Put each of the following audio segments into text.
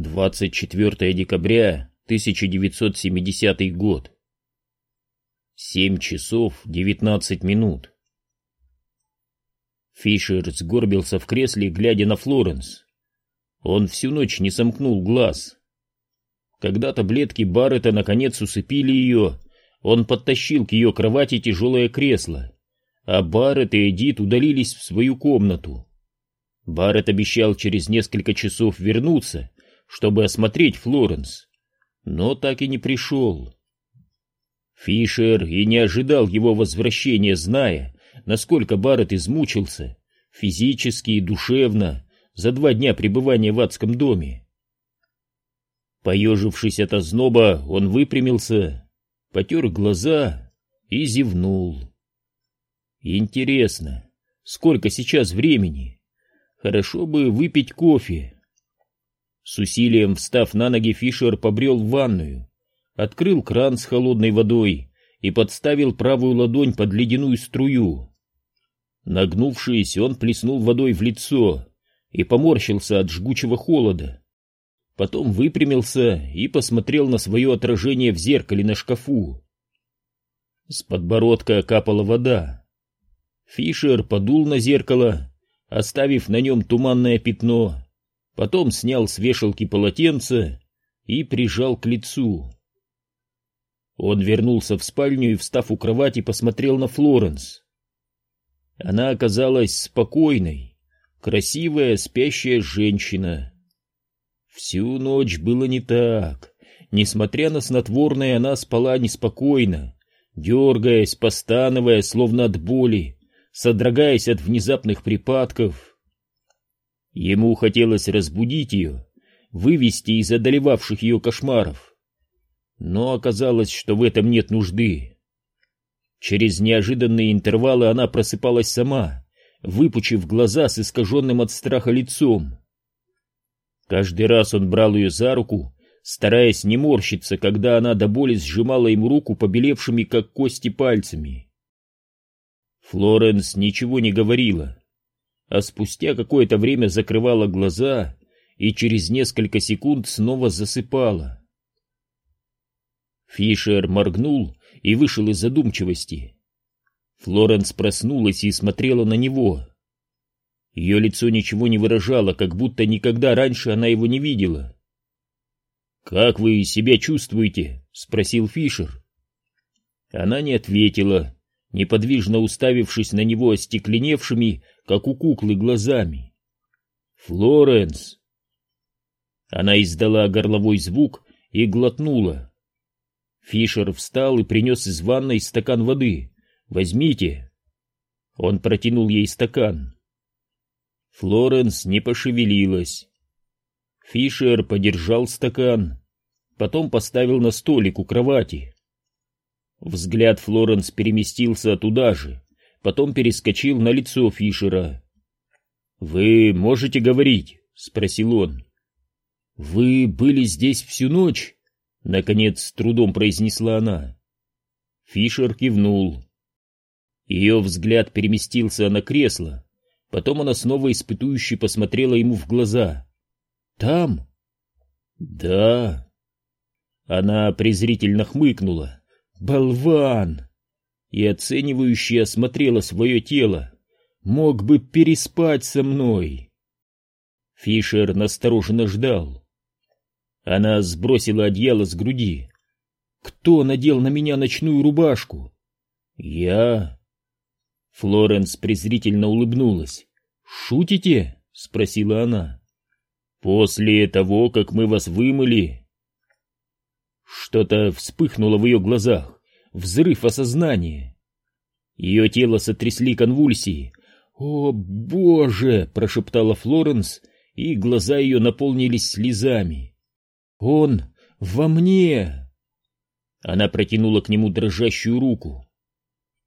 24 декабря 1970 год. 7 часов 19 минут. Фишер сгорбился в кресле, глядя на Флоренс. Он всю ночь не сомкнул глаз. Когда таблетки Баррета наконец усыпили ее, он подтащил к ее кровати тяжелое кресло, а Баррет и Эдит удалились в свою комнату. Баррет обещал через несколько часов вернуться чтобы осмотреть Флоренс, но так и не пришел. Фишер и не ожидал его возвращения, зная, насколько Барретт измучился, физически и душевно, за два дня пребывания в адском доме. Поежившись от озноба, он выпрямился, потер глаза и зевнул. Интересно, сколько сейчас времени? Хорошо бы выпить кофе. С усилием встав на ноги, Фишер побрел в ванную, открыл кран с холодной водой и подставил правую ладонь под ледяную струю. Нагнувшись, он плеснул водой в лицо и поморщился от жгучего холода. Потом выпрямился и посмотрел на свое отражение в зеркале на шкафу. С подбородка капала вода. Фишер подул на зеркало, оставив на нем туманное пятно, потом снял с вешалки полотенце и прижал к лицу. Он вернулся в спальню и, встав у кровати, посмотрел на Флоренс. Она оказалась спокойной, красивая, спящая женщина. Всю ночь было не так. Несмотря на снотворное, она спала неспокойно, дергаясь, постановая, словно от боли, содрогаясь от внезапных припадков. Ему хотелось разбудить ее, вывести из одолевавших ее кошмаров. Но оказалось, что в этом нет нужды. Через неожиданные интервалы она просыпалась сама, выпучив глаза с искаженным от страха лицом. Каждый раз он брал ее за руку, стараясь не морщиться, когда она до боли сжимала ему руку побелевшими, как кости, пальцами. Флоренс ничего не говорила, а спустя какое-то время закрывала глаза и через несколько секунд снова засыпала. Фишер моргнул и вышел из задумчивости. Флоренс проснулась и смотрела на него. Ее лицо ничего не выражало, как будто никогда раньше она его не видела. «Как вы себя чувствуете?» — спросил Фишер. Она не ответила, неподвижно уставившись на него остекленевшими, как у куклы, глазами. «Флоренс!» Она издала горловой звук и глотнула. Фишер встал и принес из ванной стакан воды. «Возьмите!» Он протянул ей стакан. Флоренс не пошевелилась. Фишер подержал стакан, потом поставил на столик у кровати. Взгляд Флоренс переместился туда же, потом перескочил на лицо Фишера. «Вы можете говорить?» — спросил он. «Вы были здесь всю ночь?» — наконец с трудом произнесла она. Фишер кивнул. Ее взгляд переместился на кресло, потом она снова испытующе посмотрела ему в глаза. «Там?» «Да». Она презрительно хмыкнула. «Болван!» И оценивающе осмотрела свое тело. Мог бы переспать со мной. Фишер настороженно ждал. Она сбросила одеяло с груди. Кто надел на меня ночную рубашку? Я. Флоренс презрительно улыбнулась. Шутите? спросила она. После того, как мы вас вымыли. Что-то вспыхнуло в ее глазах взрыв осознания. Ее тело сотрясли конвульсии. «О, Боже!» — прошептала Флоренс, и глаза ее наполнились слезами. «Он во мне!» Она протянула к нему дрожащую руку.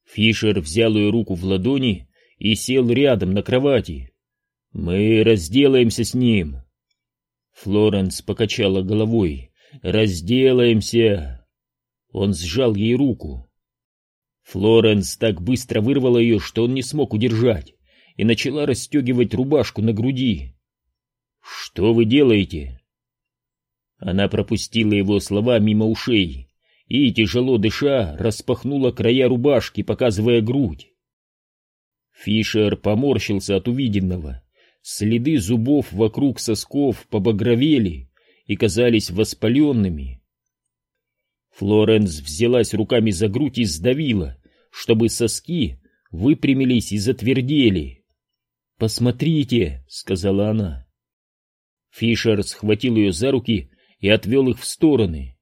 Фишер взял ее руку в ладони и сел рядом на кровати. «Мы разделаемся с ним!» Флоренс покачала головой. «Разделаемся!» Он сжал ей руку. Флоренс так быстро вырвала ее, что он не смог удержать, и начала расстегивать рубашку на груди. «Что вы делаете?» Она пропустила его слова мимо ушей и, тяжело дыша, распахнула края рубашки, показывая грудь. Фишер поморщился от увиденного. Следы зубов вокруг сосков побагровели и казались воспаленными. Флоренс взялась руками за грудь и сдавила, чтобы соски выпрямились и затвердели. «Посмотрите», — сказала она. Фишер схватил ее за руки и отвел их в стороны.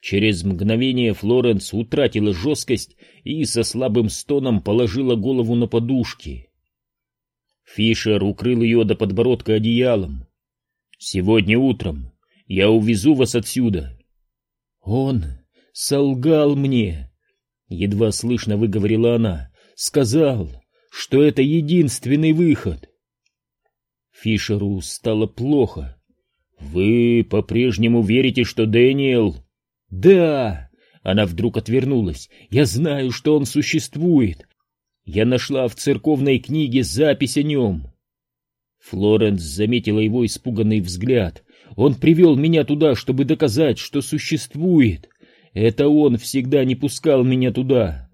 Через мгновение Флоренс утратила жесткость и со слабым стоном положила голову на подушки. Фишер укрыл ее до подбородка одеялом. «Сегодня утром я увезу вас отсюда». «Он солгал мне», — едва слышно выговорила она, — «сказал, что это единственный выход». Фишеру стало плохо. «Вы по-прежнему верите, что Дэниел...» «Да!» Она вдруг отвернулась. «Я знаю, что он существует. Я нашла в церковной книге запись о нем». Флоренс заметила его испуганный взгляд. «Он привел меня туда, чтобы доказать, что существует. Это он всегда не пускал меня туда.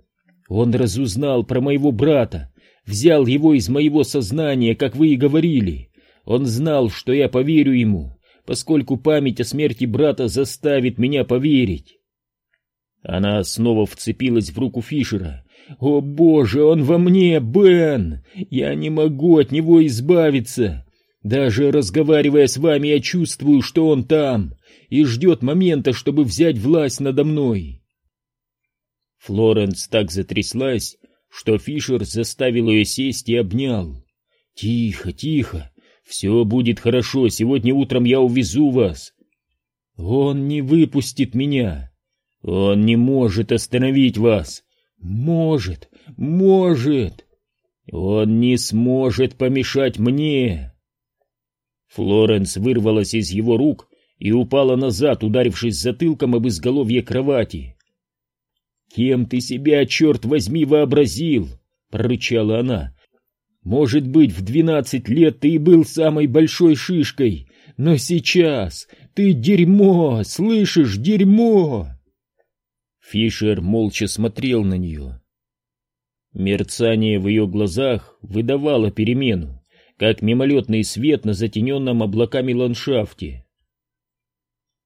Он разузнал про моего брата, взял его из моего сознания, как вы и говорили. Он знал, что я поверю ему поскольку память о смерти брата заставит меня поверить. Она снова вцепилась в руку Фишера. «О боже, он во мне, Бен! Я не могу от него избавиться! Даже разговаривая с вами, я чувствую, что он там и ждет момента, чтобы взять власть надо мной!» Флоренс так затряслась, что Фишер заставил ее сесть и обнял. «Тихо, тихо! Все будет хорошо, сегодня утром я увезу вас. Он не выпустит меня. Он не может остановить вас. Может, может. Он не сможет помешать мне. Флоренс вырвалась из его рук и упала назад, ударившись затылком об изголовье кровати. «Кем ты себя, черт возьми, вообразил?» — прорычала она. Может быть, в двенадцать лет ты и был самой большой шишкой, но сейчас ты дерьмо, слышишь, дерьмо!» Фишер молча смотрел на нее. Мерцание в ее глазах выдавало перемену, как мимолетный свет на затененном облаками ландшафте.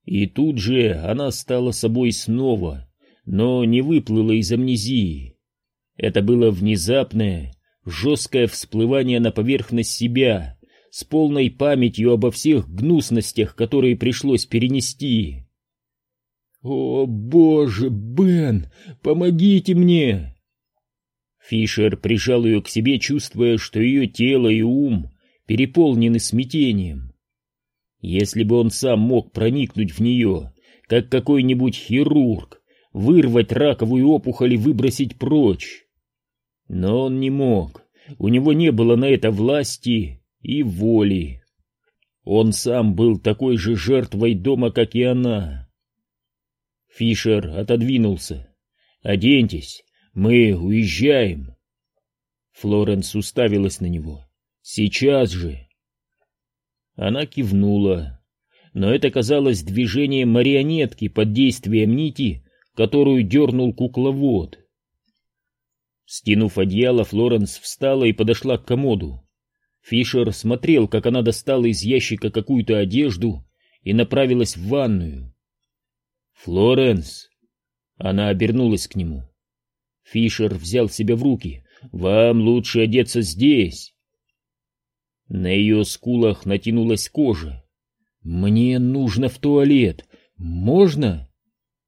И тут же она стала собой снова, но не выплыла из амнезии. Это было внезапное, жесткое всплывание на поверхность себя, с полной памятью обо всех гнусностях, которые пришлось перенести. «О, боже, Бен, помогите мне!» Фишер прижал ее к себе, чувствуя, что ее тело и ум переполнены смятением. Если бы он сам мог проникнуть в нее, как какой-нибудь хирург, вырвать раковую опухоль и выбросить прочь, но он не мог, у него не было на это власти и воли. Он сам был такой же жертвой дома, как и она. Фишер отодвинулся. «Оденьтесь, мы уезжаем». Флоренс уставилась на него. «Сейчас же!» Она кивнула, но это казалось движением марионетки под действием нити, которую дернул кукловод. Стянув одеяло, Флоренс встала и подошла к комоду. Фишер смотрел, как она достала из ящика какую-то одежду и направилась в ванную. «Флоренс!» Она обернулась к нему. Фишер взял себя в руки. «Вам лучше одеться здесь!» На ее скулах натянулась кожа. «Мне нужно в туалет. Можно?»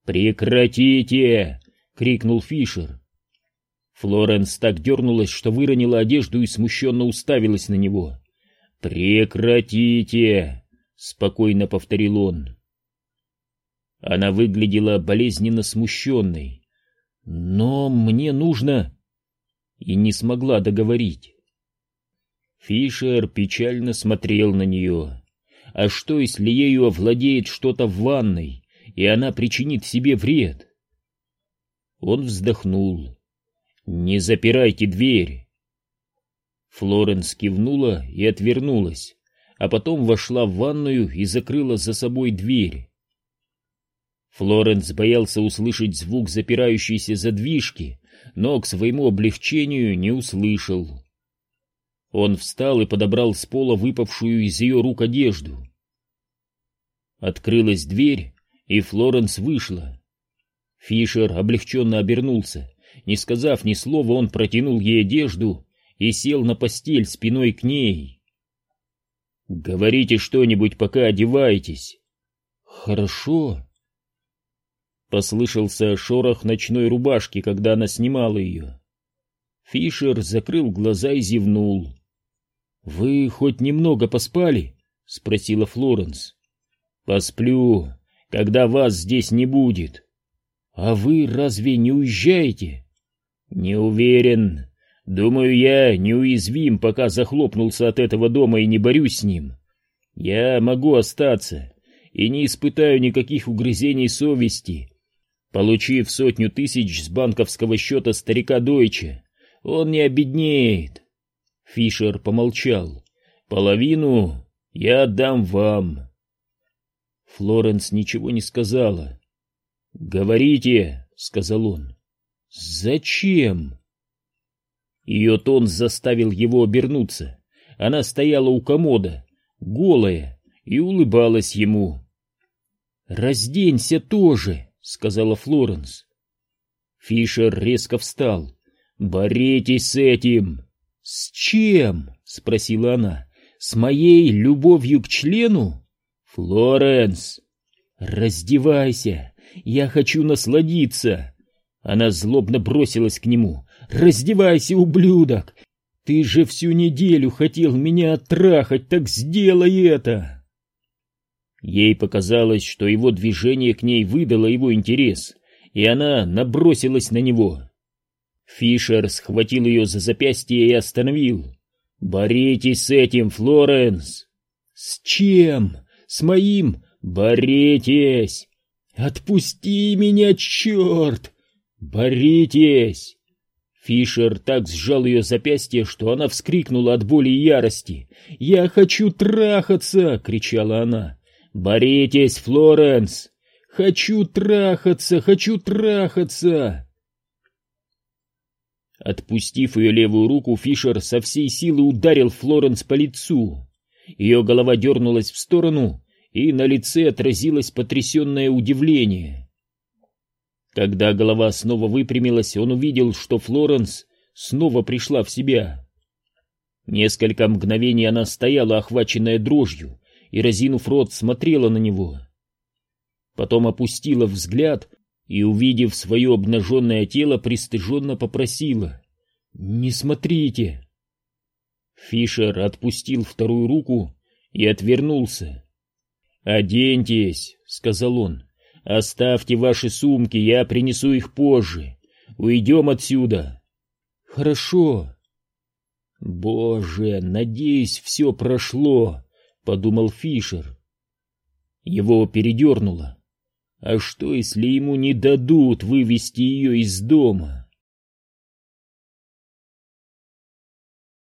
«Прекратите!» — крикнул Фишер. Флоренс так дернулась, что выронила одежду и смущенно уставилась на него. «Прекратите!» — спокойно повторил он. Она выглядела болезненно смущенной. «Но мне нужно...» И не смогла договорить. Фишер печально смотрел на нее. А что, если ею овладеет что-то в ванной, и она причинит себе вред? Он вздохнул. «Не запирайте дверь!» Флоренс кивнула и отвернулась. а потом вошла в ванную и закрыла за собой дверь. Флоренс боялся услышать звук запирающейся задвижки, но к своему облегчению не услышал. Он встал и подобрал с пола выпавшую из ее рук одежду. Открылась дверь, и Флоренс вышла. Фишер облегченно обернулся. Не сказав ни слова, он протянул ей одежду и сел на постель спиной к ней. «Говорите что-нибудь, пока одеваетесь». «Хорошо». Послышался шорох ночной рубашки, когда она снимала ее. Фишер закрыл глаза и зевнул. «Вы хоть немного поспали?» — спросила Флоренс. «Посплю, когда вас здесь не будет». «А вы разве не уезжаете?» «Не уверен. Думаю, я неуязвим, пока захлопнулся от этого дома и не борюсь с ним. Я могу остаться и не испытаю никаких угрызений совести. Получив сотню тысяч с банковского счета старика Дойча, он не обеднеет». Фишер помолчал. «Половину я отдам вам». Флоренс ничего не сказала. «Говорите», — сказал он. «Зачем?» Ее тон заставил его обернуться. Она стояла у комода, голая, и улыбалась ему. «Разденься тоже», — сказала Флоренс. Фишер резко встал. «Боритесь с этим!» «С чем?» — спросила она. «С моей любовью к члену?» «Флоренс!» «Раздевайся! Я хочу насладиться!» Она злобно бросилась к нему. «Раздевайся, ублюдок! Ты же всю неделю хотел меня оттрахать, так сделай это!» Ей показалось, что его движение к ней выдало его интерес, и она набросилась на него. Фишер схватил ее за запястье и остановил. «Боритесь с этим, Флоренс!» «С чем? С моим? Боритесь! Отпусти меня, черт! Боритесь!» Фишер так сжал ее запястье, что она вскрикнула от боли и ярости. «Я хочу трахаться!» — кричала она. «Боритесь, Флоренс! Хочу трахаться! Хочу трахаться!» Отпустив ее левую руку, Фишер со всей силы ударил Флоренс по лицу. Ее голова дернулась в сторону, и на лице отразилось потрясенное удивление. Когда голова снова выпрямилась, он увидел, что Флоренс снова пришла в себя. Несколько мгновений она стояла, охваченная дрожью, и, разинув рот, смотрела на него. Потом опустила взгляд и, увидев свое обнаженное тело, пристыженно попросила «Не смотрите!». Фишер отпустил вторую руку и отвернулся. «Оденьтесь», — сказал он, — «оставьте ваши сумки, я принесу их позже. Уйдем отсюда». «Хорошо». «Боже, надеюсь, все прошло», — подумал Фишер. Его передернуло. А что, если ему не дадут вывести ее из дома?